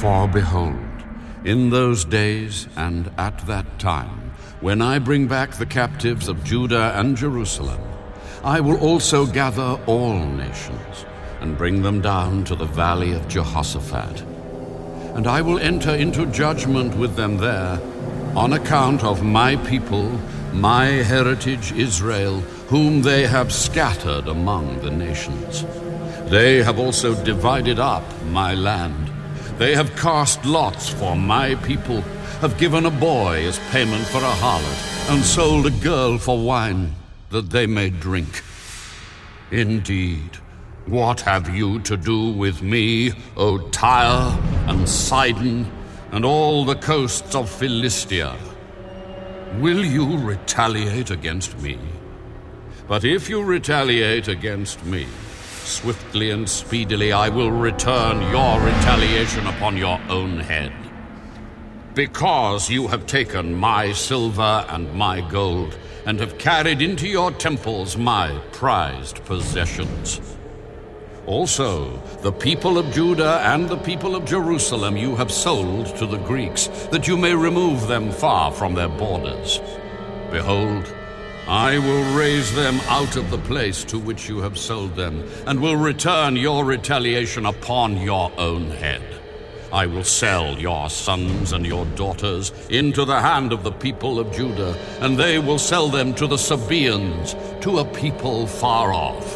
For behold, in those days and at that time, when I bring back the captives of Judah and Jerusalem, I will also gather all nations and bring them down to the valley of Jehoshaphat. And I will enter into judgment with them there on account of my people, my heritage Israel, whom they have scattered among the nations. They have also divided up my land. They have cast lots for my people, have given a boy as payment for a harlot, and sold a girl for wine, that they may drink. Indeed, what have you to do with me, O Tyre and Sidon, and all the coasts of Philistia? Will you retaliate against me? But if you retaliate against me, swiftly and speedily I will return your retaliation upon your own head. Because you have taken my silver and my gold, and have carried into your temples my prized possessions. Also, the people of Judah and the people of Jerusalem you have sold to the Greeks, that you may remove them far from their borders. Behold, I will raise them out of the place to which you have sold them, and will return your retaliation upon your own head. I will sell your sons and your daughters into the hand of the people of Judah, and they will sell them to the Sabaeans, to a people far off.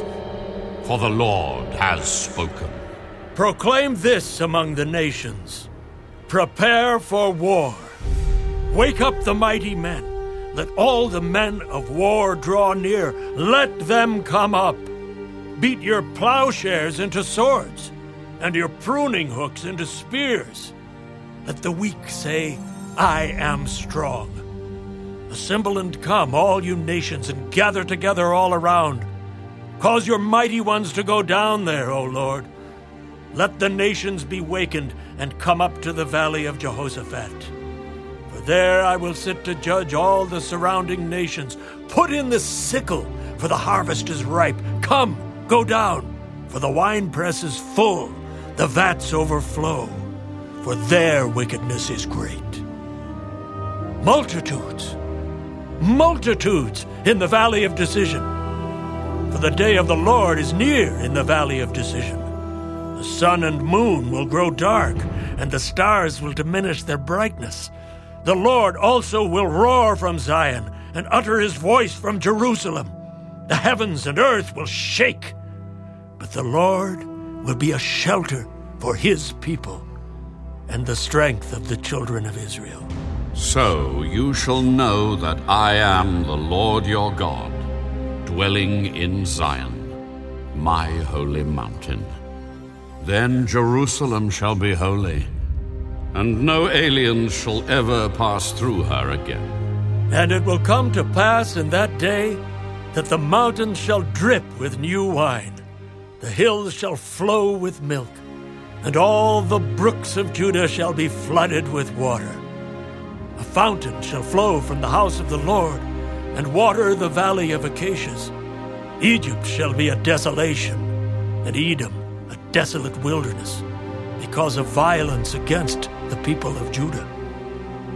For the Lord has spoken. Proclaim this among the nations Prepare for war. Wake up the mighty men. Let all the men of war draw near. Let them come up. Beat your plowshares into swords, and your pruning hooks into spears. Let the weak say, I am strong. Assemble and come, all you nations, and gather together all around. Cause your mighty ones to go down there, O Lord. Let the nations be wakened and come up to the valley of Jehoshaphat. There I will sit to judge all the surrounding nations. Put in the sickle, for the harvest is ripe. Come, go down, for the winepress is full, the vats overflow, for their wickedness is great. Multitudes, multitudes in the valley of decision. For the day of the Lord is near in the valley of decision. The sun and moon will grow dark, and the stars will diminish their brightness. The Lord also will roar from Zion and utter his voice from Jerusalem. The heavens and earth will shake, but the Lord will be a shelter for his people and the strength of the children of Israel. So you shall know that I am the Lord your God, dwelling in Zion, my holy mountain. Then Jerusalem shall be holy and no aliens shall ever pass through her again. And it will come to pass in that day that the mountains shall drip with new wine, the hills shall flow with milk, and all the brooks of Judah shall be flooded with water. A fountain shall flow from the house of the Lord, and water the valley of Acacias. Egypt shall be a desolation, and Edom a desolate wilderness, because of violence against the people of Judah,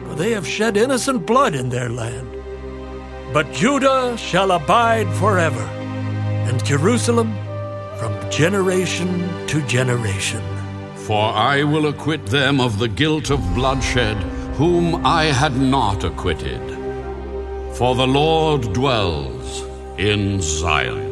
for they have shed innocent blood in their land. But Judah shall abide forever, and Jerusalem from generation to generation. For I will acquit them of the guilt of bloodshed, whom I had not acquitted. For the Lord dwells in Zion.